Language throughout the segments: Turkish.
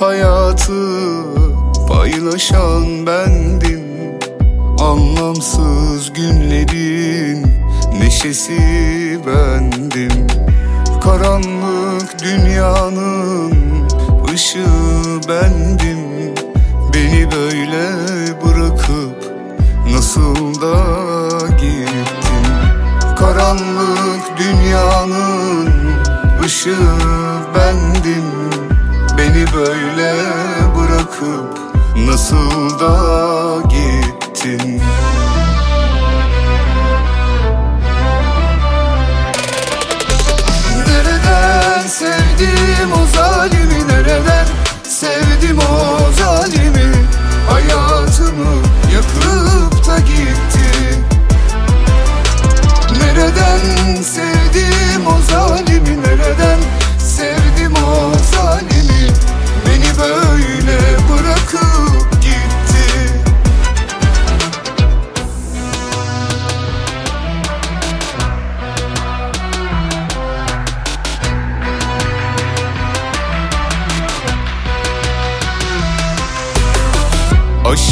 hayatı paylaşan bendim. Anlamsız günlerin neşesi bendim. Karanlık dünyanın ışığı bendim. Beni böyle bırakıp nasıl da gittin? Karanlık dünyanın ışığı bendim Beni böyle bırakıp nasıl da gittin? Nereden sevdim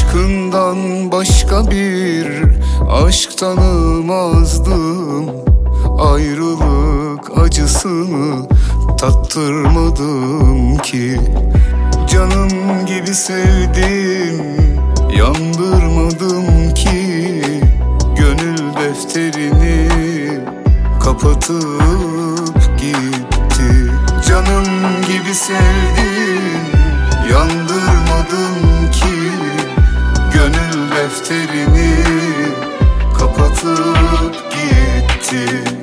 Aşkından başka bir aşk tanımazdım. Ayrılık acısını tattırmadım ki. Canım gibi sevdim yandırmadım ki. Gönül defterini kapatıp gitti. Canım gibi sevdim yandırmadım defterini kapatıp gitti